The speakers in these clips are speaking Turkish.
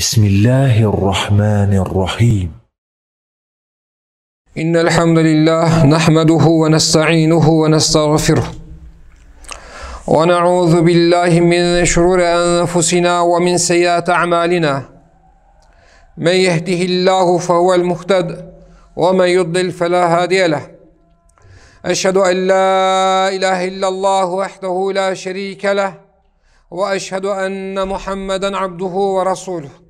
بسم الله الرحمن الرحيم إن الحمد لله نحمده ونستعينه ونستغفره ونعوذ بالله من شرور أنفسنا ومن سيئات أعمالنا من يهده الله فهو المهتد ومن يضلل فلا هادي له أشهد أن لا إله إلا الله وحده لا شريك له وأشهد أن محمدا عبده ورسوله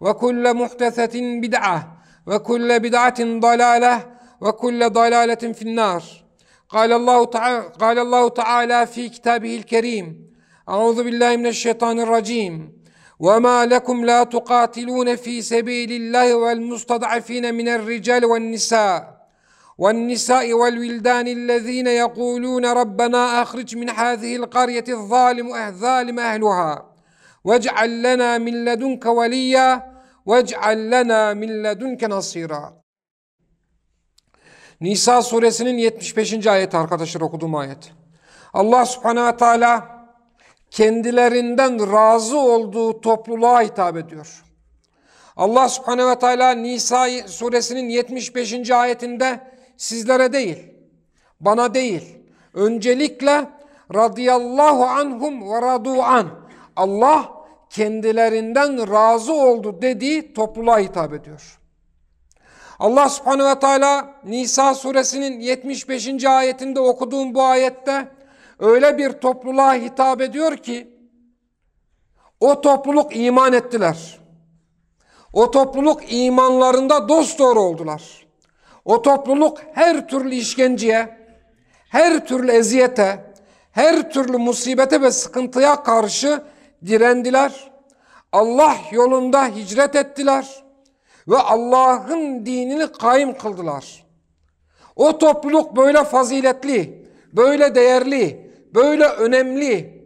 وكل محدثة بدعة وكل بدعة ضلالة وكل ضلالة في النار. قال الله تعالى قال الله تعالى في كتابه الكريم أعوذ بالله من الشيطان الرجيم وما لكم لا تقاتلون في سبيل الله والمستضعفين من الرجال والنساء والنساء والولدان الذين يقولون ربنا أخرج من هذه القرية الظالم الظالم أهلها. واجعل لنا من لدنك وليا واجعل لنا من لدنك نصيرا Nisa suresinin 75. ayeti arkadaşlar okuduğum ayet. Allah subhanehu ve teala kendilerinden razı olduğu topluluğa hitap ediyor. Allah subhanehu ve teala Nisa suresinin 75. ayetinde sizlere değil, bana değil, öncelikle radıyallahu anhum ve radu an. Allah kendilerinden razı oldu dediği topluluğa hitap ediyor. Allah subhanehu ve teala Nisa suresinin 75. ayetinde okuduğum bu ayette öyle bir topluluğa hitap ediyor ki o topluluk iman ettiler. O topluluk imanlarında dosdoğru oldular. O topluluk her türlü işkenceye, her türlü eziyete, her türlü musibete ve sıkıntıya karşı direndiler. Allah yolunda hicret ettiler ve Allah'ın dinini kaim kıldılar. O topluluk böyle faziletli, böyle değerli, böyle önemli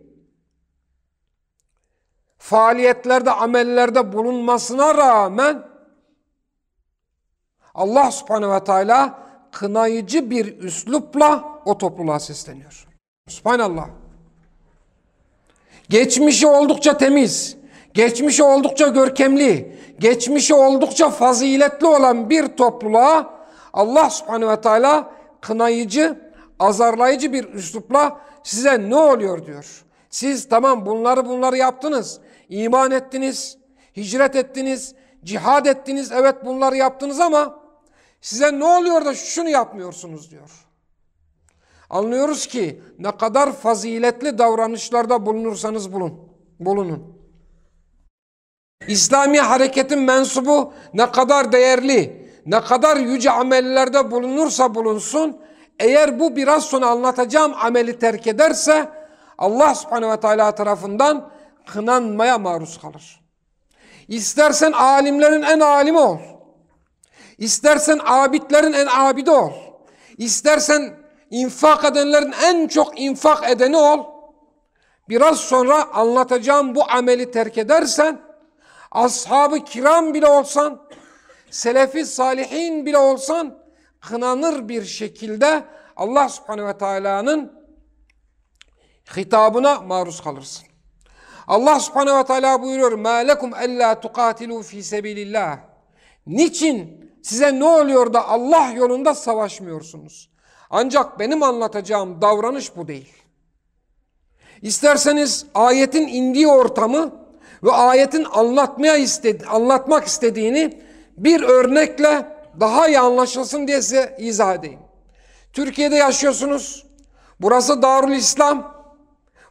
faaliyetlerde, amellerde bulunmasına rağmen Allah subhanehu ve teala kınayıcı bir üslupla o topluluğa sesleniyor. Subhanallah. Geçmişi oldukça temiz, geçmişi oldukça görkemli, geçmişi oldukça faziletli olan bir topluluğa Allah subhanehu ve teala kınayıcı, azarlayıcı bir üslupla size ne oluyor diyor. Siz tamam bunları bunları yaptınız, iman ettiniz, hicret ettiniz, cihad ettiniz, evet bunları yaptınız ama size ne oluyor da şunu yapmıyorsunuz diyor. Anlıyoruz ki ne kadar faziletli davranışlarda bulunursanız bulun, bulunun. İslami hareketin mensubu ne kadar değerli, ne kadar yüce amellerde bulunursa bulunsun, eğer bu biraz sonra anlatacağım ameli terk ederse Allah subhanehu ve teala tarafından kınanmaya maruz kalır. İstersen alimlerin en alimi ol. İstersen abidlerin en abidi ol. İstersen infak edenlerin en çok infak edeni ol. Biraz sonra anlatacağım bu ameli terk edersen, ashab-ı kiram bile olsan, selefi salihin bile olsan, kınanır bir şekilde Allah subhanehu ve teala'nın hitabına maruz kalırsın. Allah subhanehu ve teala buyuruyor, مَا لَكُمْ أَلَّا تُقَاتِلُوا ف۪ي سَب۪يلِ اللّٰهِ Niçin size ne oluyor da Allah yolunda savaşmıyorsunuz? Ancak benim anlatacağım davranış bu değil. İsterseniz ayetin indiği ortamı ve ayetin anlatmaya istedi, anlatmak istediğini bir örnekle daha iyi anlaşılsın diye size izah edeyim. Türkiye'de yaşıyorsunuz. Burası Darül İslam.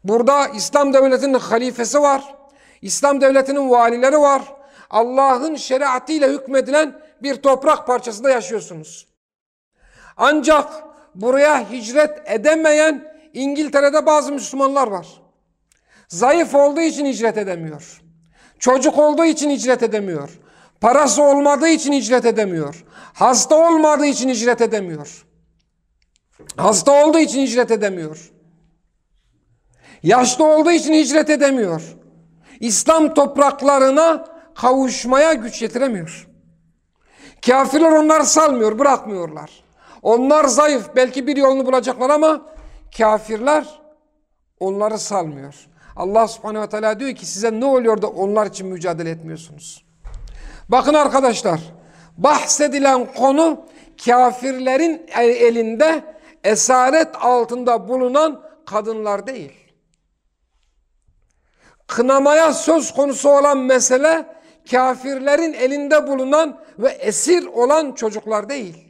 Burada İslam devletinin halifesi var. İslam devletinin valileri var. Allah'ın şeriatıyla hükmedilen bir toprak parçasında yaşıyorsunuz. Ancak buraya hicret edemeyen İngiltere'de bazı Müslümanlar var. Zayıf olduğu için hicret edemiyor. Çocuk olduğu için hicret edemiyor. Parası olmadığı için hicret edemiyor. Hasta olmadığı için hicret edemiyor. Hasta olduğu için hicret edemiyor. Yaşlı olduğu için hicret edemiyor. İslam topraklarına kavuşmaya güç yetiremiyor. Kafirler onları salmıyor, bırakmıyorlar. Onlar zayıf, belki bir yolunu bulacaklar ama kafirler onları salmıyor. Allah subhanehu ve teala diyor ki size ne oluyor da onlar için mücadele etmiyorsunuz? Bakın arkadaşlar, bahsedilen konu kafirlerin elinde esaret altında bulunan kadınlar değil. Kınamaya söz konusu olan mesele kafirlerin elinde bulunan ve esir olan çocuklar değil.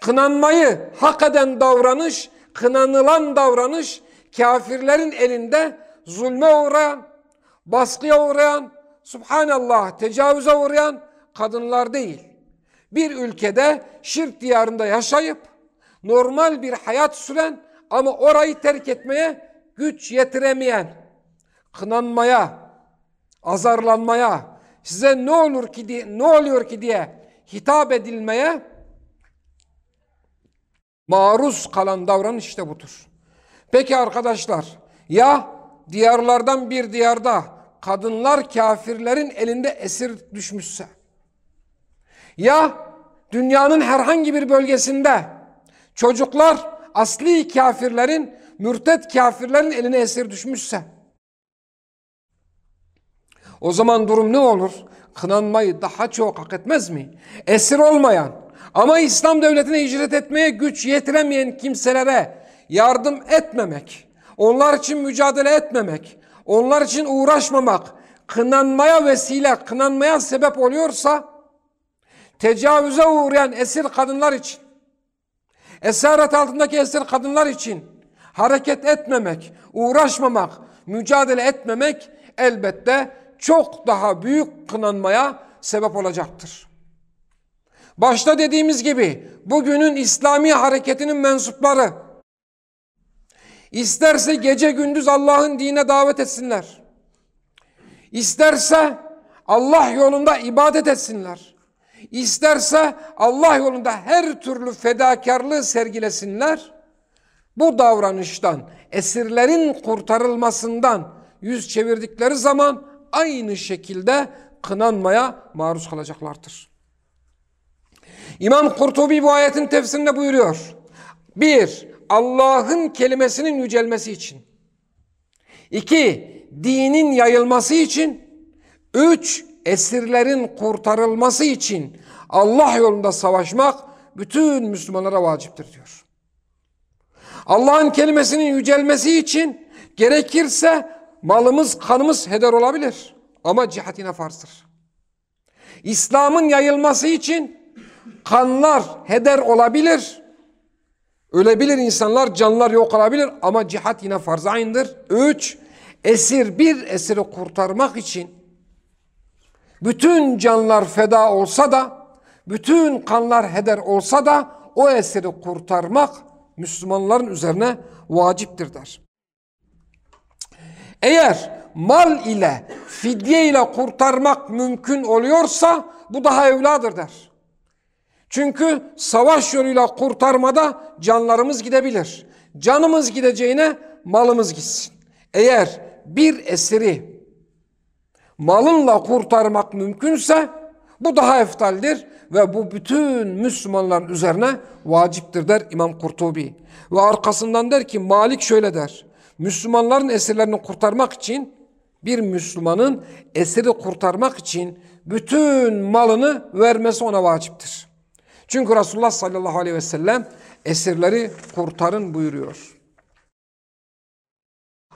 Kınanmayı hak eden davranış, kınanılan davranış kafirlerin elinde zulme uğrayan, baskıya uğrayan, subhanallah tecavüze uğrayan kadınlar değil. Bir ülkede şirk diyarında yaşayıp normal bir hayat süren ama orayı terk etmeye güç yetiremeyen, kınanmaya, azarlanmaya, size ne olur ki diye, ne oluyor ki diye hitap edilmeye maruz kalan davranış işte budur. Peki arkadaşlar ya diyarlardan bir diyarda kadınlar kafirlerin elinde esir düşmüşse ya dünyanın herhangi bir bölgesinde çocuklar asli kafirlerin mürtet kafirlerin eline esir düşmüşse o zaman durum ne olur? Kınanmayı daha çok hak etmez mi? Esir olmayan ama İslam devletine hicret etmeye güç yetiremeyen kimselere yardım etmemek, onlar için mücadele etmemek, onlar için uğraşmamak, kınanmaya vesile, kınanmaya sebep oluyorsa, tecavüze uğrayan esir kadınlar için, esaret altındaki esir kadınlar için hareket etmemek, uğraşmamak, mücadele etmemek elbette çok daha büyük kınanmaya sebep olacaktır. Başta dediğimiz gibi bugünün İslami hareketinin mensupları isterse gece gündüz Allah'ın dine davet etsinler. İsterse Allah yolunda ibadet etsinler. İsterse Allah yolunda her türlü fedakarlığı sergilesinler. Bu davranıştan, esirlerin kurtarılmasından yüz çevirdikleri zaman aynı şekilde kınanmaya maruz kalacaklardır. İmam Kurtubi bu ayetin tefsirinde buyuruyor. Bir, Allah'ın kelimesinin yücelmesi için. İki, dinin yayılması için. Üç, esirlerin kurtarılması için Allah yolunda savaşmak bütün Müslümanlara vaciptir diyor. Allah'ın kelimesinin yücelmesi için gerekirse malımız, kanımız heder olabilir. Ama cihat yine farzdır. İslam'ın yayılması için kanlar heder olabilir. Ölebilir insanlar, canlar yok olabilir ama cihat yine farz aynıdır. Üç, esir bir esiri kurtarmak için bütün canlar feda olsa da, bütün kanlar heder olsa da o esiri kurtarmak Müslümanların üzerine vaciptir der. Eğer mal ile, fidye ile kurtarmak mümkün oluyorsa bu daha evladır der. Çünkü savaş yoluyla kurtarmada canlarımız gidebilir. Canımız gideceğine malımız gitsin. Eğer bir esiri malınla kurtarmak mümkünse bu daha eftaldir ve bu bütün Müslümanların üzerine vaciptir der İmam Kurtubi. Ve arkasından der ki Malik şöyle der. Müslümanların esirlerini kurtarmak için bir Müslümanın esiri kurtarmak için bütün malını vermesi ona vaciptir. Çünkü Resulullah sallallahu aleyhi ve sellem esirleri kurtarın buyuruyor.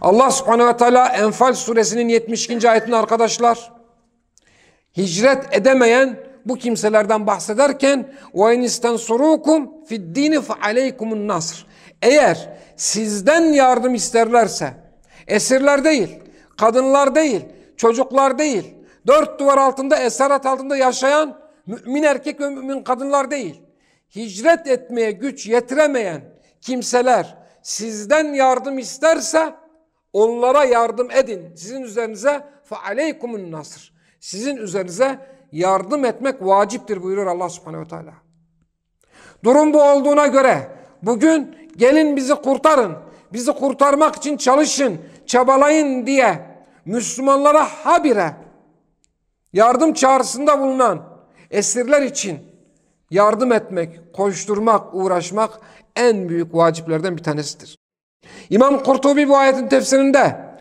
Allah subhanehu ve teala Enfal suresinin 72. ayetinde arkadaşlar hicret edemeyen bu kimselerden bahsederken وَاِنْ اِسْتَنْصُرُوكُمْ فِي الدِّينِ فَعَلَيْكُمُ النَّصْرِ Eğer sizden yardım isterlerse esirler değil, kadınlar değil, çocuklar değil, dört duvar altında esaret altında yaşayan mümin erkek ve mümin kadınlar değil. Hicret etmeye güç yetiremeyen kimseler sizden yardım isterse onlara yardım edin. Sizin üzerinize fe aleykumun nasr. Sizin üzerinize yardım etmek vaciptir buyuruyor Allah subhanehu ve teala. Durum bu olduğuna göre bugün gelin bizi kurtarın, bizi kurtarmak için çalışın, çabalayın diye Müslümanlara habire yardım çağrısında bulunan esirler için yardım etmek, koşturmak, uğraşmak en büyük vaciplerden bir tanesidir. İmam Kurtubi bu ayetin tefsirinde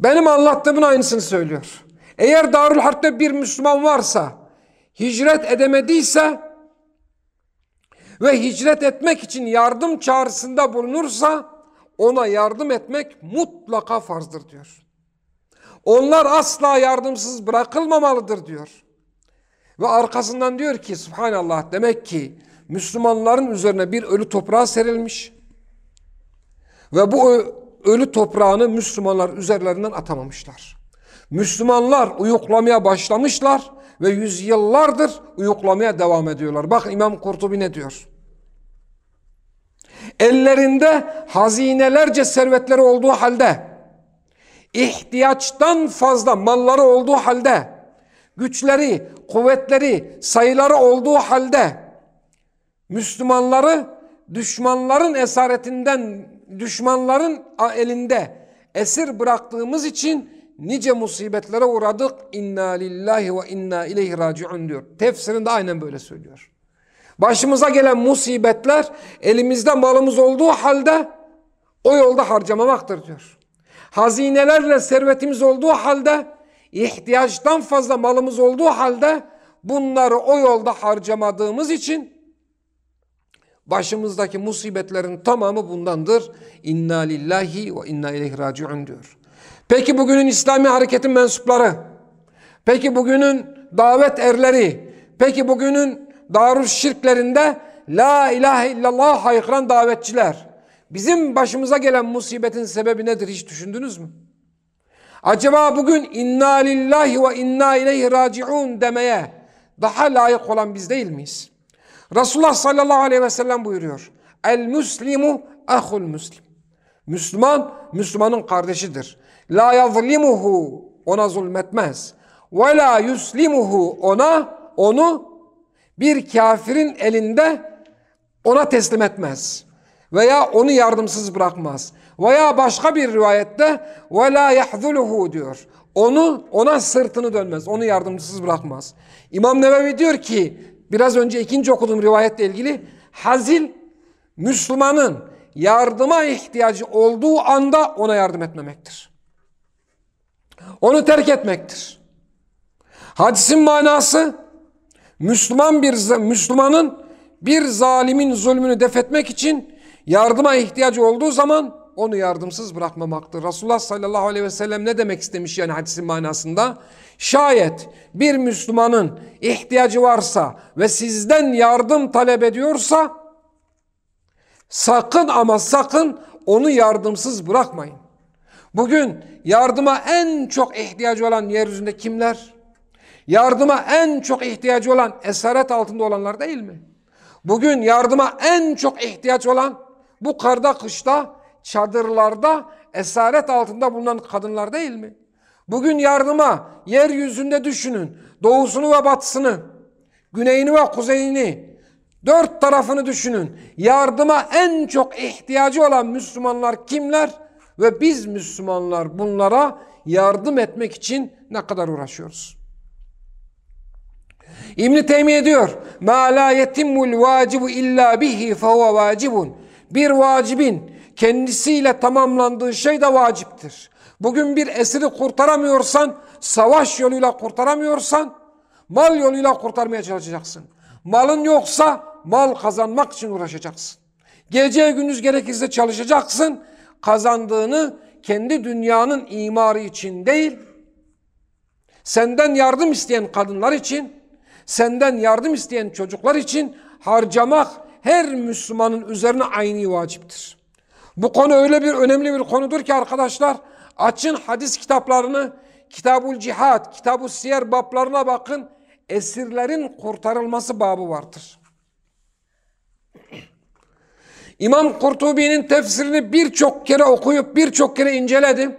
benim anlattığımın aynısını söylüyor. Eğer Darül Harp'te bir Müslüman varsa, hicret edemediyse ve hicret etmek için yardım çağrısında bulunursa ona yardım etmek mutlaka farzdır diyor. Onlar asla yardımsız bırakılmamalıdır diyor. Ve arkasından diyor ki subhanallah demek ki Müslümanların üzerine bir ölü toprağa serilmiş ve bu ölü toprağını Müslümanlar üzerlerinden atamamışlar. Müslümanlar uyuklamaya başlamışlar ve yüzyıllardır uyuklamaya devam ediyorlar. Bak İmam Kurtubi ne diyor? Ellerinde hazinelerce servetleri olduğu halde, ihtiyaçtan fazla malları olduğu halde, güçleri, kuvvetleri, sayıları olduğu halde, Müslümanları düşmanların esaretinden, düşmanların elinde esir bıraktığımız için nice musibetlere uğradık. İnna lillahi ve inna ileyhi raciun diyor. Tefsirinde aynen böyle söylüyor. Başımıza gelen musibetler elimizde malımız olduğu halde o yolda harcamamaktır diyor. Hazinelerle servetimiz olduğu halde ihtiyaçtan fazla malımız olduğu halde bunları o yolda harcamadığımız için başımızdaki musibetlerin tamamı bundandır. İnna lillahi ve inna ileyhi raciun diyor. Peki bugünün İslami hareketin mensupları, peki bugünün davet erleri, peki bugünün darus şirklerinde la ilahe illallah haykıran davetçiler, bizim başımıza gelen musibetin sebebi nedir hiç düşündünüz mü? Acaba bugün inna lillahi ve inna ileyhi raciun demeye daha layık olan biz değil miyiz? Resulullah sallallahu aleyhi ve sellem buyuruyor. El muslimu ahul muslim. Müslüman, Müslümanın kardeşidir. La yazlimuhu ona zulmetmez. Ve la yuslimuhu ona onu bir kafirin elinde ona teslim etmez. Veya onu yardımsız bırakmaz. Veya başka bir rivayette ve la yahzuluhu diyor. Onu ona sırtını dönmez. Onu yardımsız bırakmaz. İmam Nevevi diyor ki biraz önce ikinci okuduğum rivayetle ilgili hazil Müslümanın yardıma ihtiyacı olduğu anda ona yardım etmemektir. Onu terk etmektir. Hadisin manası Müslüman bir Müslümanın bir zalimin zulmünü defetmek için yardıma ihtiyacı olduğu zaman onu yardımsız bırakmamaktır. Resulullah sallallahu aleyhi ve sellem ne demek istemiş yani hadisin manasında? Şayet bir Müslümanın ihtiyacı varsa ve sizden yardım talep ediyorsa sakın ama sakın onu yardımsız bırakmayın. Bugün yardıma en çok ihtiyacı olan yeryüzünde kimler? Yardıma en çok ihtiyacı olan esaret altında olanlar değil mi? Bugün yardıma en çok ihtiyaç olan bu karda kışta çadırlarda esaret altında bulunan kadınlar değil mi? Bugün yardıma yeryüzünde düşünün doğusunu ve batısını, güneyini ve kuzeyini, dört tarafını düşünün. Yardıma en çok ihtiyacı olan Müslümanlar kimler? Ve biz Müslümanlar bunlara yardım etmek için ne kadar uğraşıyoruz? İbn Teymiye diyor: "Ma la yetimmul vacibu illa bihi fehuve vacibun." Bir vacibin kendisiyle tamamlandığı şey de vaciptir. Bugün bir esiri kurtaramıyorsan, savaş yoluyla kurtaramıyorsan, mal yoluyla kurtarmaya çalışacaksın. Malın yoksa mal kazanmak için uğraşacaksın. Gece gündüz gerekirse çalışacaksın. Kazandığını kendi dünyanın imarı için değil, senden yardım isteyen kadınlar için, senden yardım isteyen çocuklar için harcamak her Müslümanın üzerine aynı vaciptir. Bu konu öyle bir önemli bir konudur ki arkadaşlar açın hadis kitaplarını Kitabul Cihad, Kitab-ı Siyer bablarına bakın esirlerin kurtarılması babı vardır. İmam Kurtubi'nin tefsirini birçok kere okuyup birçok kere inceledim.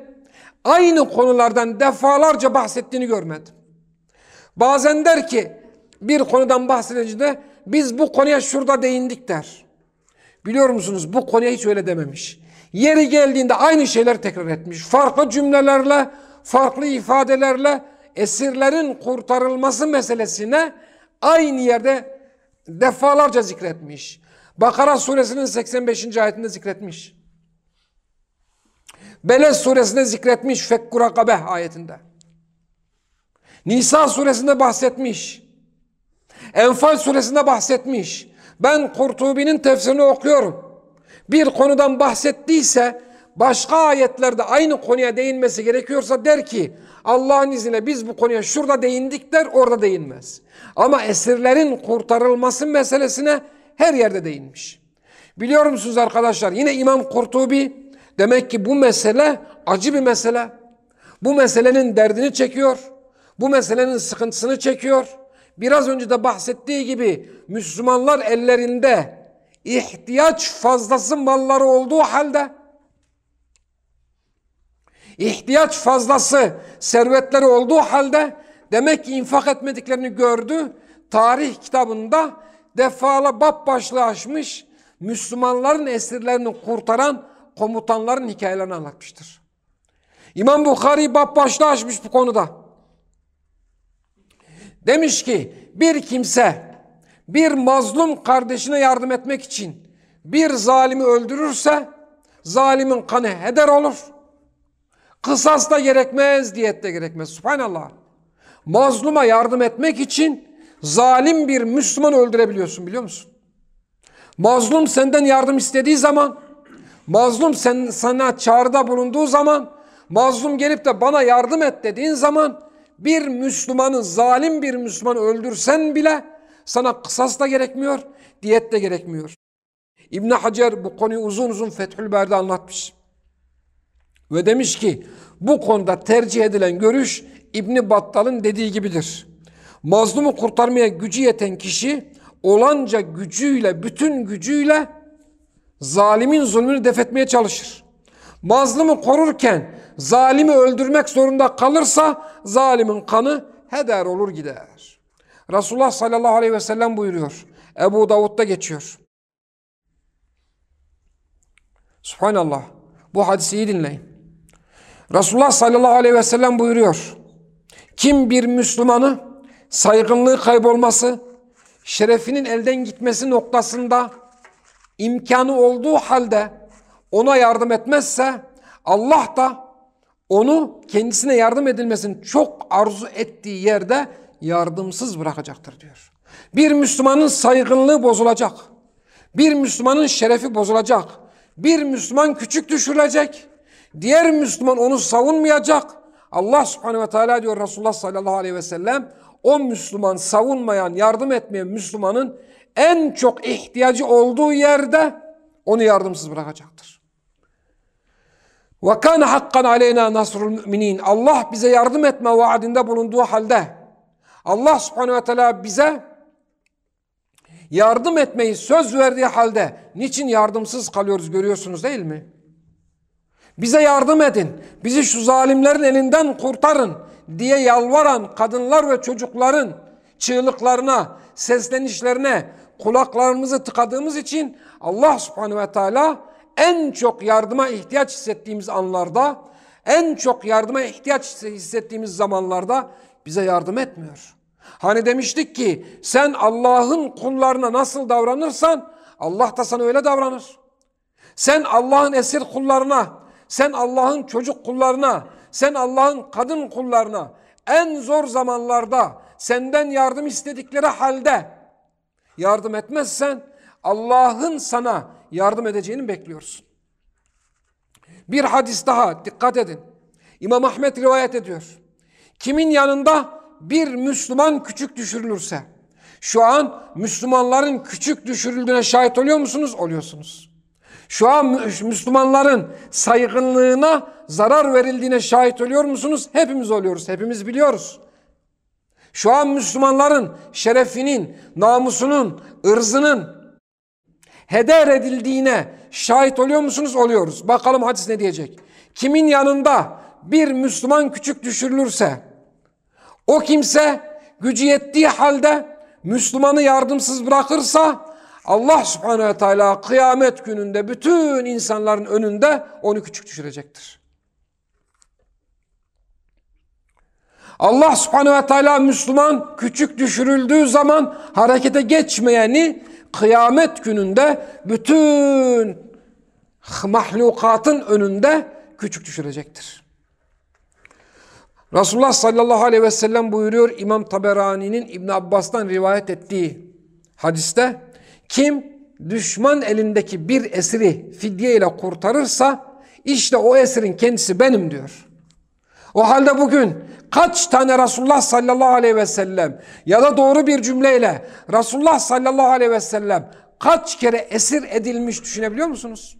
Aynı konulardan defalarca bahsettiğini görmedim. Bazen der ki bir konudan bahsedince biz bu konuya şurada değindik der. Biliyor musunuz bu konuya hiç öyle dememiş. Yeri geldiğinde aynı şeyler tekrar etmiş. Farklı cümlelerle, farklı ifadelerle esirlerin kurtarılması meselesine aynı yerde defalarca zikretmiş. Bakara suresinin 85. ayetinde zikretmiş. Belez suresinde zikretmiş Fekku Rakabe ayetinde. Nisa suresinde bahsetmiş. Enfal suresinde bahsetmiş. Ben Kurtubi'nin tefsirini okuyorum. Bir konudan bahsettiyse başka ayetlerde aynı konuya değinmesi gerekiyorsa der ki Allah'ın izniyle biz bu konuya şurada değindik der orada değinmez. Ama esirlerin kurtarılması meselesine her yerde değinmiş. Biliyor musunuz arkadaşlar yine İmam Kurtubi demek ki bu mesele acı bir mesele. Bu meselenin derdini çekiyor. Bu meselenin sıkıntısını çekiyor. Biraz önce de bahsettiği gibi Müslümanlar ellerinde ihtiyaç fazlası malları olduğu halde ihtiyaç fazlası servetleri olduğu halde demek ki infak etmediklerini gördü. Tarih kitabında defala bab başlığı açmış Müslümanların esirlerini kurtaran komutanların hikayelerini anlatmıştır. İmam Bukhari bab başlığı açmış bu konuda. Demiş ki bir kimse bir mazlum kardeşine yardım etmek için bir zalimi öldürürse zalimin kanı heder olur. Kısas da gerekmez, diyet de gerekmez. Subhanallah. Mazluma yardım etmek için zalim bir Müslüman öldürebiliyorsun biliyor musun? Mazlum senden yardım istediği zaman, mazlum sen, sana çağrıda bulunduğu zaman, mazlum gelip de bana yardım et dediğin zaman bir Müslümanı, zalim bir Müslümanı öldürsen bile sana kısas da gerekmiyor, diyet de gerekmiyor. İbn Hacer bu konuyu uzun uzun Fethül Bari'de anlatmış. Ve demiş ki bu konuda tercih edilen görüş İbni Battal'ın dediği gibidir. Mazlumu kurtarmaya gücü yeten kişi olanca gücüyle, bütün gücüyle zalimin zulmünü defetmeye çalışır. Mazlumu korurken zalimi öldürmek zorunda kalırsa zalimin kanı heder olur gider. Resulullah sallallahu aleyhi ve sellem buyuruyor. Ebu Davud'da geçiyor. Subhanallah. Bu hadisi iyi dinleyin. Resulullah sallallahu aleyhi ve sellem buyuruyor. Kim bir Müslümanı saygınlığı kaybolması, şerefinin elden gitmesi noktasında imkanı olduğu halde ona yardım etmezse Allah da onu kendisine yardım edilmesini çok arzu ettiği yerde yardımsız bırakacaktır diyor. Bir Müslümanın saygınlığı bozulacak. Bir Müslümanın şerefi bozulacak. Bir Müslüman küçük düşürülecek. Diğer Müslüman onu savunmayacak. Allah subhanehu ve teala diyor Resulullah sallallahu aleyhi ve sellem o Müslüman savunmayan, yardım etmeyen Müslümanın en çok ihtiyacı olduğu yerde onu yardımsız bırakacaktır. Ve kana hakkan aleyna nasrul müminin. Allah bize yardım etme vaadinde bulunduğu halde Allah subhanehu ve teala bize yardım etmeyi söz verdiği halde niçin yardımsız kalıyoruz görüyorsunuz değil mi? Bize yardım edin, bizi şu zalimlerin elinden kurtarın diye yalvaran kadınlar ve çocukların çığlıklarına, seslenişlerine kulaklarımızı tıkadığımız için Allah subhanehu ve teala en çok yardıma ihtiyaç hissettiğimiz anlarda, en çok yardıma ihtiyaç hissettiğimiz zamanlarda bize yardım etmiyor. Hani demiştik ki sen Allah'ın kullarına nasıl davranırsan Allah da sana öyle davranır. Sen Allah'ın esir kullarına, sen Allah'ın çocuk kullarına, sen Allah'ın kadın kullarına en zor zamanlarda senden yardım istedikleri halde yardım etmezsen Allah'ın sana yardım edeceğini bekliyorsun. Bir hadis daha dikkat edin. İmam Ahmet rivayet ediyor. Kimin yanında bir Müslüman küçük düşürülürse, şu an Müslümanların küçük düşürüldüğüne şahit oluyor musunuz? Oluyorsunuz. Şu an Müslümanların saygınlığına zarar verildiğine şahit oluyor musunuz? Hepimiz oluyoruz, hepimiz biliyoruz. Şu an Müslümanların şerefinin, namusunun, ırzının heder edildiğine şahit oluyor musunuz? Oluyoruz. Bakalım hadis ne diyecek? Kimin yanında bir Müslüman küçük düşürülürse, o kimse gücü yettiği halde Müslümanı yardımsız bırakırsa Allah subhanehu ve teala kıyamet gününde bütün insanların önünde onu küçük düşürecektir. Allah subhanehu ve teala Müslüman küçük düşürüldüğü zaman harekete geçmeyeni kıyamet gününde bütün mahlukatın önünde küçük düşürecektir. Resulullah sallallahu aleyhi ve sellem buyuruyor İmam Taberani'nin İbn Abbas'tan rivayet ettiği hadiste kim düşman elindeki bir esiri fidye ile kurtarırsa işte o esirin kendisi benim diyor. O halde bugün kaç tane Resulullah sallallahu aleyhi ve sellem ya da doğru bir cümleyle Resulullah sallallahu aleyhi ve sellem kaç kere esir edilmiş düşünebiliyor musunuz?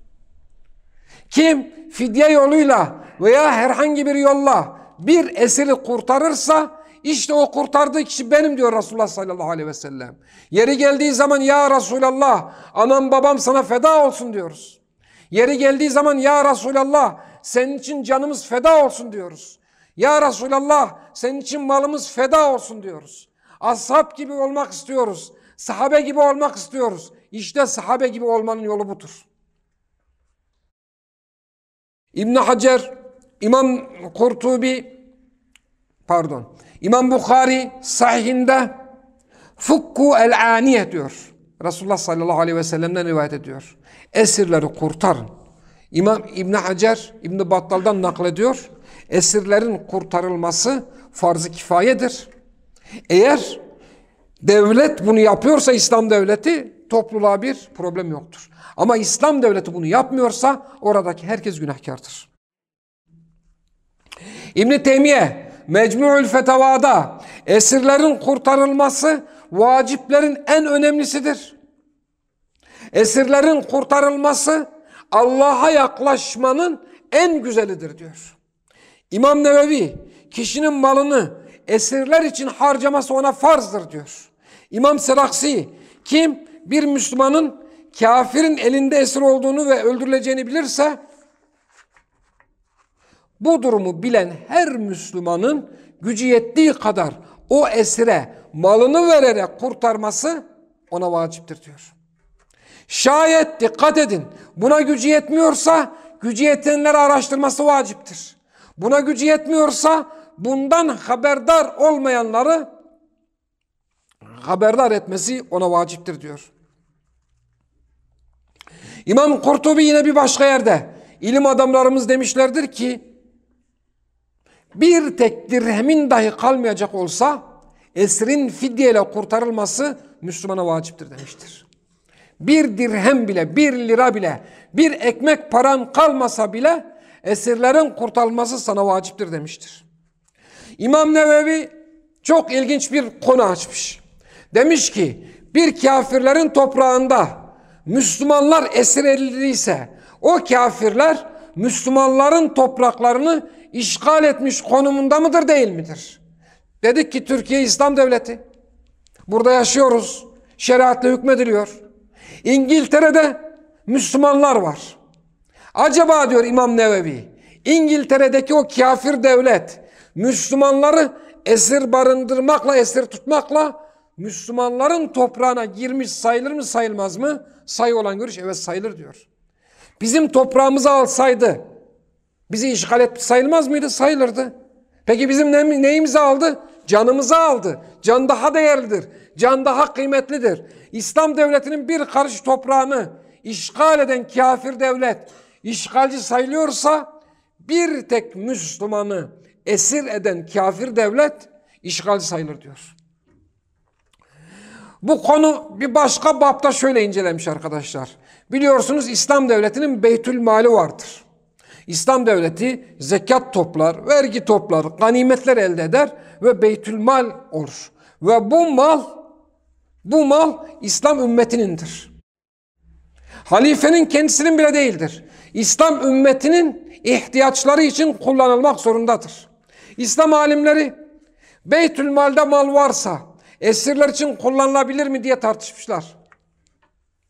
Kim fidye yoluyla veya herhangi bir yolla bir esiri kurtarırsa işte o kurtardığı kişi benim diyor Resulullah sallallahu aleyhi ve sellem. Yeri geldiği zaman ya Resulallah anam babam sana feda olsun diyoruz. Yeri geldiği zaman ya Resulallah senin için canımız feda olsun diyoruz. Ya Resulallah senin için malımız feda olsun diyoruz. Ashab gibi olmak istiyoruz. Sahabe gibi olmak istiyoruz. İşte sahabe gibi olmanın yolu budur. İbn Hacer, İmam Kurtubi, pardon, İmam Bukhari sahihinde fukku el aniye diyor. Resulullah sallallahu aleyhi ve sellem'den rivayet ediyor. Esirleri kurtarın. İmam İbn Hacer İbn Battal'dan naklediyor. Esirlerin kurtarılması farz-ı kifayedir. Eğer devlet bunu yapıyorsa İslam devleti topluluğa bir problem yoktur. Ama İslam devleti bunu yapmıyorsa oradaki herkes günahkardır. İbn Teymiye Mecmu'ül Fetavada esirlerin kurtarılması vaciplerin en önemlisidir. Esirlerin kurtarılması Allah'a yaklaşmanın en güzelidir diyor. İmam Nevevi kişinin malını esirler için harcaması ona farzdır diyor. İmam Seraksi kim bir Müslümanın kafirin elinde esir olduğunu ve öldürüleceğini bilirse bu durumu bilen her Müslümanın gücü yettiği kadar o esire malını vererek kurtarması ona vaciptir diyor. Şayet dikkat edin buna gücü yetmiyorsa gücü yetenleri araştırması vaciptir. Buna gücü yetmiyorsa bundan haberdar olmayanları haberdar etmesi ona vaciptir diyor. İmam Kurtubi yine bir başka yerde ilim adamlarımız demişlerdir ki bir tek dirhemin dahi kalmayacak olsa esrin fidyeyle kurtarılması Müslümana vaciptir demiştir. Bir dirhem bile, bir lira bile, bir ekmek paran kalmasa bile esirlerin kurtarılması sana vaciptir demiştir. İmam Nevevi çok ilginç bir konu açmış. Demiş ki bir kafirlerin toprağında Müslümanlar esir edildiyse o kafirler Müslümanların topraklarını işgal etmiş konumunda mıdır değil midir? Dedik ki Türkiye İslam Devleti. Burada yaşıyoruz. Şeriatla hükmediliyor. İngiltere'de Müslümanlar var. Acaba diyor İmam Nevevi, İngiltere'deki o kafir devlet Müslümanları esir barındırmakla, esir tutmakla Müslümanların toprağına girmiş sayılır mı sayılmaz mı? Sayı olan görüş evet sayılır diyor. Bizim toprağımızı alsaydı bizi işgal et sayılmaz mıydı? Sayılırdı. Peki bizim ne, neyimizi aldı? Canımızı aldı. Can daha değerlidir. Can daha kıymetlidir. İslam devletinin bir karış toprağını işgal eden kafir devlet işgalci sayılıyorsa bir tek Müslümanı esir eden kafir devlet işgalci sayılır diyor. Bu konu bir başka bapta şöyle incelemiş arkadaşlar. Biliyorsunuz İslam devletinin beytül mali vardır. İslam devleti zekat toplar, vergi toplar, ganimetler elde eder ve beytülmal olur. Ve bu mal, bu mal İslam ümmetinindir. Halifenin kendisinin bile değildir. İslam ümmetinin ihtiyaçları için kullanılmak zorundadır. İslam alimleri Beytülmal'de mal varsa esirler için kullanılabilir mi diye tartışmışlar.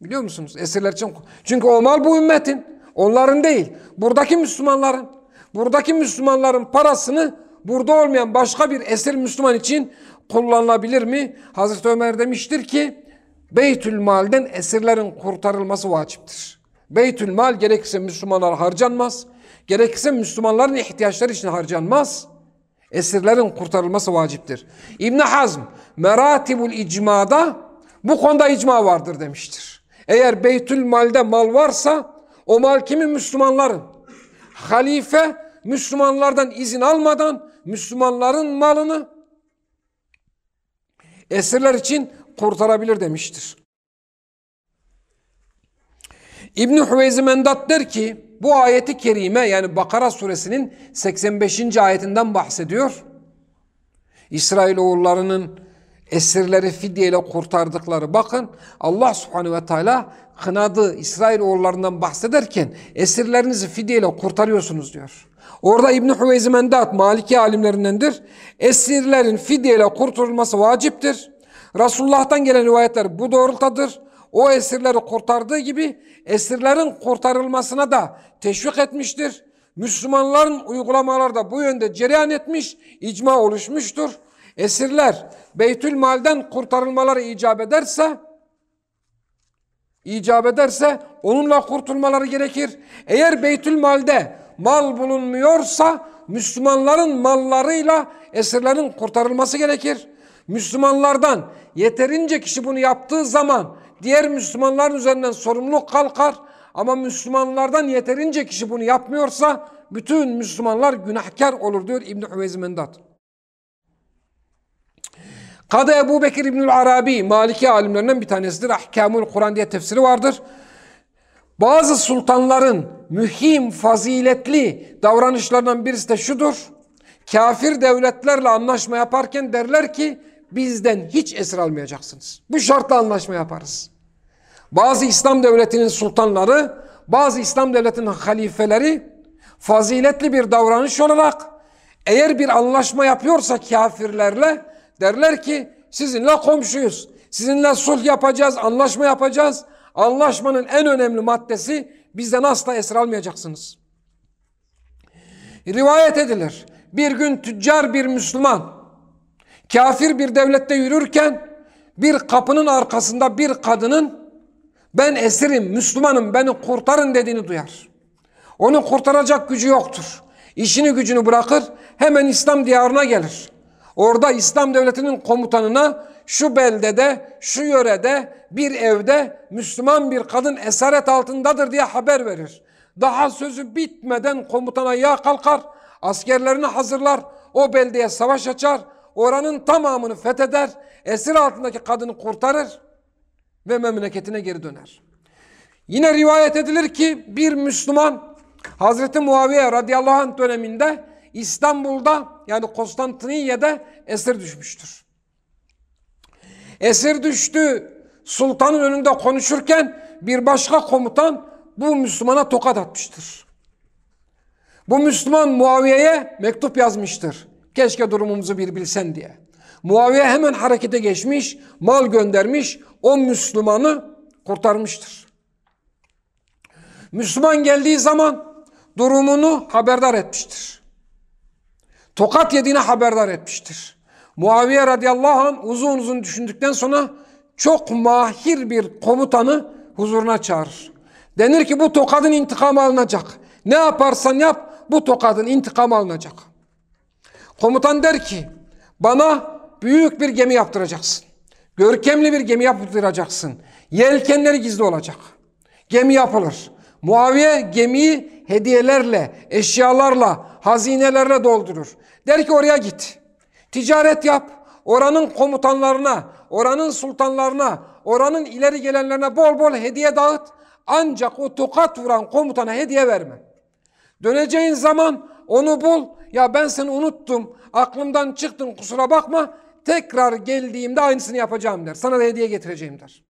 Biliyor musunuz? Esirler için. Çünkü o mal bu ümmetin. Onların değil. Buradaki Müslümanların. Buradaki Müslümanların parasını burada olmayan başka bir esir Müslüman için kullanılabilir mi? Hazreti Ömer demiştir ki Beytül Mal'den esirlerin kurtarılması vaciptir. Beytül Mal gerekirse Müslümanlar harcanmaz. Gerekirse Müslümanların ihtiyaçları için harcanmaz. Esirlerin kurtarılması vaciptir. İbn Hazm Meratibul İcma'da bu konuda icma vardır demiştir. Eğer Beytül Mal'de mal varsa o mal kimin Müslümanların? Halife Müslümanlardan izin almadan Müslümanların malını esirler için kurtarabilir demiştir. İbni Hüveyzi Mendat der ki bu ayeti kerime yani Bakara suresinin 85. ayetinden bahsediyor. İsrailoğullarının esirleri fidyeyle kurtardıkları bakın Allah subhanehu ve teala kınadı İsrailoğullarından bahsederken esirlerinizi fidyeyle kurtarıyorsunuz diyor. Orada İbn-i Hüveyzi Mendat Maliki alimlerindendir. Esirlerin fidyeyle kurtulması vaciptir. Resulullah'tan gelen rivayetler bu doğrultadır. O esirleri kurtardığı gibi esirlerin kurtarılmasına da teşvik etmiştir. Müslümanların uygulamaları da bu yönde cereyan etmiş, icma oluşmuştur. Esirler Beytül Mal'den kurtarılmaları icap ederse icap ederse onunla kurtulmaları gerekir. Eğer Beytül Mal'de mal bulunmuyorsa Müslümanların mallarıyla esirlerin kurtarılması gerekir. Müslümanlardan yeterince kişi bunu yaptığı zaman diğer Müslümanların üzerinden sorumluluk kalkar. Ama Müslümanlardan yeterince kişi bunu yapmıyorsa bütün Müslümanlar günahkar olur diyor İbn-i Hüveyzi Mendat. Kadı Ebu Bekir İbnül Arabi Maliki alimlerinden bir tanesidir. Ahkamul Kur'an diye tefsiri vardır. Bazı sultanların mühim, faziletli davranışlarından birisi de şudur. Kafir devletlerle anlaşma yaparken derler ki bizden hiç esir almayacaksınız. Bu şartla anlaşma yaparız. Bazı İslam devletinin sultanları, bazı İslam devletinin halifeleri faziletli bir davranış olarak eğer bir anlaşma yapıyorsa kafirlerle derler ki sizinle komşuyuz. Sizinle sulh yapacağız, anlaşma yapacağız. Anlaşmanın en önemli maddesi bizden asla esir almayacaksınız. Rivayet edilir. Bir gün tüccar bir Müslüman kafir bir devlette yürürken bir kapının arkasında bir kadının ben esirim, Müslümanım, beni kurtarın dediğini duyar. Onu kurtaracak gücü yoktur. İşini gücünü bırakır, hemen İslam diyarına gelir. Orada İslam devletinin komutanına şu beldede, şu yörede, bir evde Müslüman bir kadın esaret altındadır diye haber verir. Daha sözü bitmeden komutana yağ kalkar, askerlerini hazırlar, o beldeye savaş açar, oranın tamamını fetheder, esir altındaki kadını kurtarır ve memleketine geri döner. Yine rivayet edilir ki bir Müslüman Hazreti Muaviye radıyallahu anh döneminde İstanbul'da yani Konstantiniyye'de esir düşmüştür. Esir düştü sultanın önünde konuşurken bir başka komutan bu Müslümana tokat atmıştır. Bu Müslüman Muaviye'ye mektup yazmıştır. Keşke durumumuzu bir bilsen diye. Muaviye hemen harekete geçmiş, mal göndermiş, o Müslümanı kurtarmıştır. Müslüman geldiği zaman durumunu haberdar etmiştir. Tokat yediğine haberdar etmiştir. Muaviye radıyallahu anh uzun uzun düşündükten sonra çok mahir bir komutanı huzuruna çağırır. Denir ki bu tokadın intikamı alınacak. Ne yaparsan yap bu tokadın intikamı alınacak. Komutan der ki bana büyük bir gemi yaptıracaksın. Görkemli bir gemi yaptıracaksın. Yelkenleri gizli olacak. Gemi yapılır. Muaviye gemiyi hediyelerle, eşyalarla, hazinelerle doldurur. Der ki oraya git. Ticaret yap. Oranın komutanlarına, oranın sultanlarına, oranın ileri gelenlerine bol bol hediye dağıt. Ancak o tokat vuran komutana hediye verme. Döneceğin zaman onu bul. Ya ben seni unuttum. Aklımdan çıktın kusura bakma. Tekrar geldiğimde aynısını yapacağım der. Sana da hediye getireceğim der.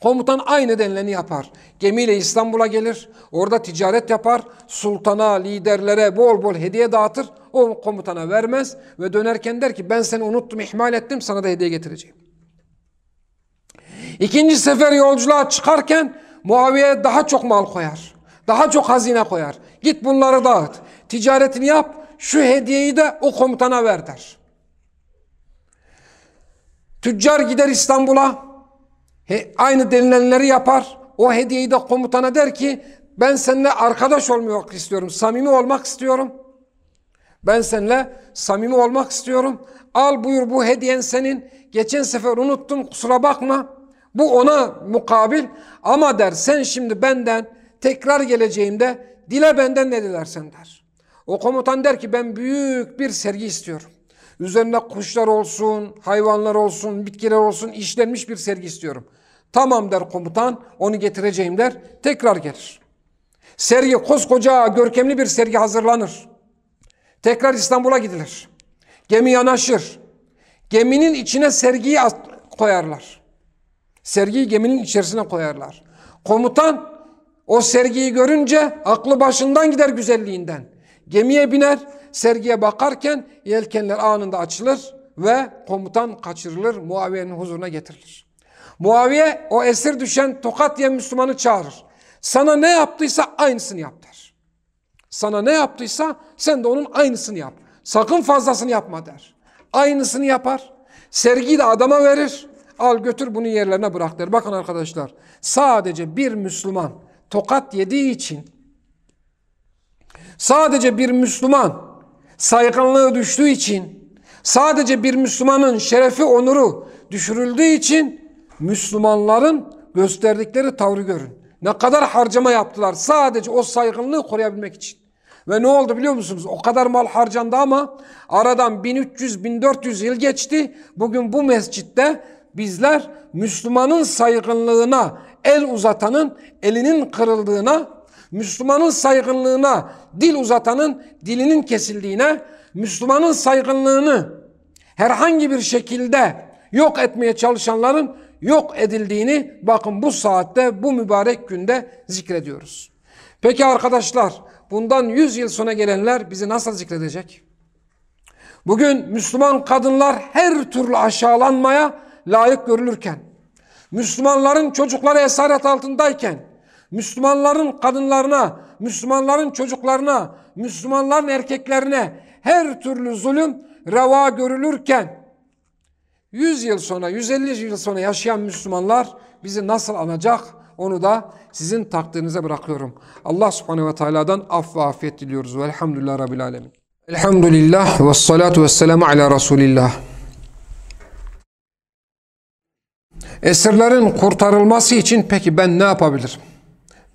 Komutan aynı denileni yapar. Gemiyle İstanbul'a gelir. Orada ticaret yapar. Sultana, liderlere bol bol hediye dağıtır. O komutana vermez ve dönerken der ki ben seni unuttum, ihmal ettim sana da hediye getireceğim. İkinci sefer yolculuğa çıkarken Muaviye daha çok mal koyar. Daha çok hazine koyar. Git bunları dağıt. Ticaretini yap. Şu hediyeyi de o komutana ver der. Tüccar gider İstanbul'a. Aynı denilenleri yapar. O hediyeyi de komutana der ki ben seninle arkadaş olmak istiyorum. Samimi olmak istiyorum. Ben seninle samimi olmak istiyorum. Al buyur bu hediyen senin. Geçen sefer unuttum kusura bakma. Bu ona mukabil. Ama der sen şimdi benden tekrar geleceğimde dile benden ne dilersen der. O komutan der ki ben büyük bir sergi istiyorum. Üzerinde kuşlar olsun, hayvanlar olsun, bitkiler olsun işlenmiş bir sergi istiyorum. Tamam der komutan onu getireceğim der. Tekrar gelir. Sergi koskoca görkemli bir sergi hazırlanır. Tekrar İstanbul'a gidilir. Gemi yanaşır. Geminin içine sergiyi koyarlar. Sergiyi geminin içerisine koyarlar. Komutan o sergiyi görünce aklı başından gider güzelliğinden. Gemiye biner, sergiye bakarken yelkenler anında açılır ve komutan kaçırılır, Muaviye'nin huzuruna getirilir. Muaviye o esir düşen tokat yiyen Müslümanı çağırır. Sana ne yaptıysa aynısını yap der. Sana ne yaptıysa sen de onun aynısını yap. Sakın fazlasını yapma der. Aynısını yapar. Sergiyi de adama verir. Al götür bunu yerlerine bırak der. Bakın arkadaşlar sadece bir Müslüman tokat yediği için sadece bir Müslüman saygınlığı düştüğü için sadece bir Müslümanın şerefi onuru düşürüldüğü için Müslümanların gösterdikleri tavrı görün. Ne kadar harcama yaptılar sadece o saygınlığı koruyabilmek için. Ve ne oldu biliyor musunuz? O kadar mal harcandı ama aradan 1300-1400 yıl geçti. Bugün bu mescitte bizler Müslümanın saygınlığına el uzatanın elinin kırıldığına, Müslümanın saygınlığına dil uzatanın dilinin kesildiğine, Müslümanın saygınlığını herhangi bir şekilde yok etmeye çalışanların yok edildiğini bakın bu saatte bu mübarek günde zikrediyoruz. Peki arkadaşlar bundan 100 yıl sonra gelenler bizi nasıl zikredecek? Bugün Müslüman kadınlar her türlü aşağılanmaya layık görülürken, Müslümanların çocukları esaret altındayken, Müslümanların kadınlarına, Müslümanların çocuklarına, Müslümanların erkeklerine her türlü zulüm reva görülürken, 100 yıl sonra, 150 yıl sonra yaşayan Müslümanlar bizi nasıl anacak onu da sizin takdirinize bırakıyorum. Allah subhanehu ve teala'dan af ve afiyet diliyoruz. Velhamdülillah Rabbil alemin. Elhamdülillah ve salatu ve selamu ala Resulillah. Esirlerin kurtarılması için peki ben ne yapabilirim?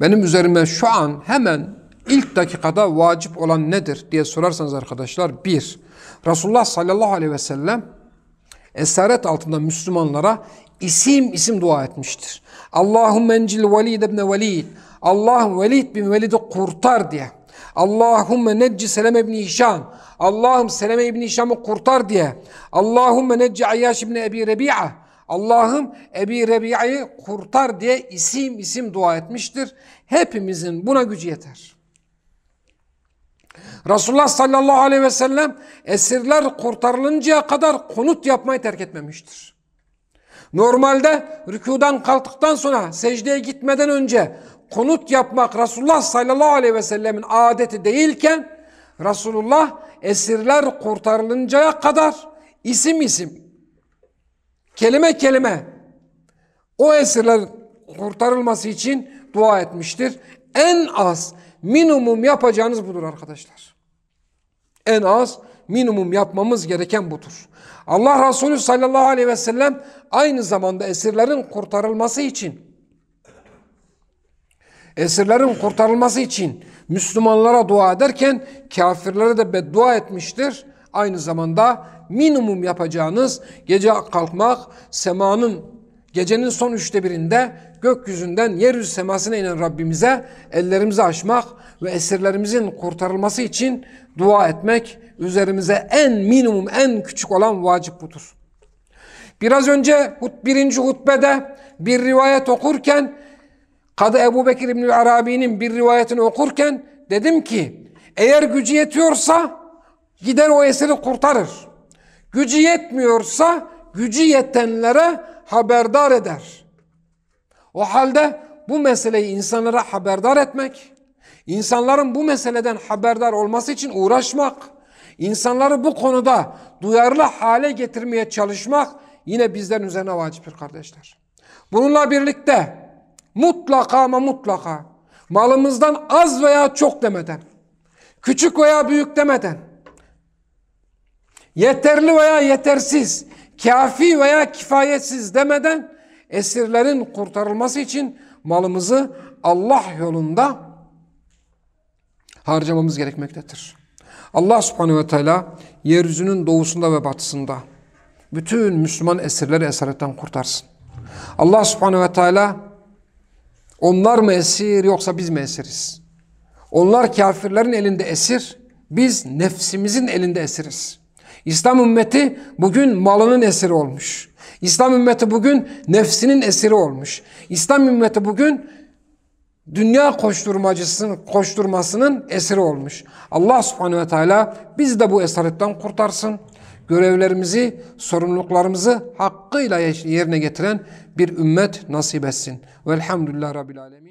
Benim üzerime şu an hemen ilk dakikada vacip olan nedir diye sorarsanız arkadaşlar bir, Resulullah sallallahu aleyhi ve sellem esaret altında Müslümanlara isim isim dua etmiştir. Allahümme encil velid ibn velid. Allah'ım Velid bin Velid'i kurtar diye. Allahümme necci Seleme ibn Hişam. Allah'ım Seleme ibn Hişam'ı kurtar diye. Allahümme necci Ayyaş ibn Ebi Rebi'a. Allah'ım Ebi Rebi'a'yı kurtar diye isim isim dua etmiştir. Hepimizin buna gücü yeter. Resulullah sallallahu aleyhi ve sellem esirler kurtarılıncaya kadar konut yapmayı terk etmemiştir. Normalde rükudan kalktıktan sonra secdeye gitmeden önce konut yapmak Resulullah sallallahu aleyhi ve sellemin adeti değilken Resulullah esirler kurtarılıncaya kadar isim isim kelime kelime o esirler kurtarılması için dua etmiştir. En az minimum yapacağınız budur arkadaşlar. En az minimum yapmamız gereken budur. Allah Resulü sallallahu aleyhi ve sellem aynı zamanda esirlerin kurtarılması için esirlerin kurtarılması için Müslümanlara dua ederken kafirlere de beddua etmiştir. Aynı zamanda minimum yapacağınız gece kalkmak, semanın gecenin son üçte birinde gökyüzünden yeryüzü semasına inen Rabbimize ellerimizi açmak ve esirlerimizin kurtarılması için dua etmek üzerimize en minimum en küçük olan vacip budur. Biraz önce birinci hutbede bir rivayet okurken Kadı Ebu Bekir İbni Arabi'nin bir rivayetini okurken dedim ki eğer gücü yetiyorsa gider o esiri kurtarır. Gücü yetmiyorsa gücü yetenlere haberdar eder. O halde bu meseleyi insanlara haberdar etmek, insanların bu meseleden haberdar olması için uğraşmak, insanları bu konuda duyarlı hale getirmeye çalışmak yine bizlerin üzerine vaciptir kardeşler. Bununla birlikte mutlaka ama mutlaka malımızdan az veya çok demeden, küçük veya büyük demeden, yeterli veya yetersiz, kafi veya kifayetsiz demeden esirlerin kurtarılması için malımızı Allah yolunda harcamamız gerekmektedir. Allah subhanehu ve teala yeryüzünün doğusunda ve batısında bütün Müslüman esirleri esaretten kurtarsın. Allah subhanehu ve teala onlar mı esir yoksa biz mi esiriz? Onlar kafirlerin elinde esir, biz nefsimizin elinde esiriz. İslam ümmeti bugün malının esiri olmuş. İslam ümmeti bugün nefsinin esiri olmuş. İslam ümmeti bugün dünya koşturmacısının koşturmasının esiri olmuş. Allah subhanehu ve teala bizi de bu esaretten kurtarsın. Görevlerimizi, sorumluluklarımızı hakkıyla yerine getiren bir ümmet nasip etsin. Velhamdülillah Rabbil Alemin.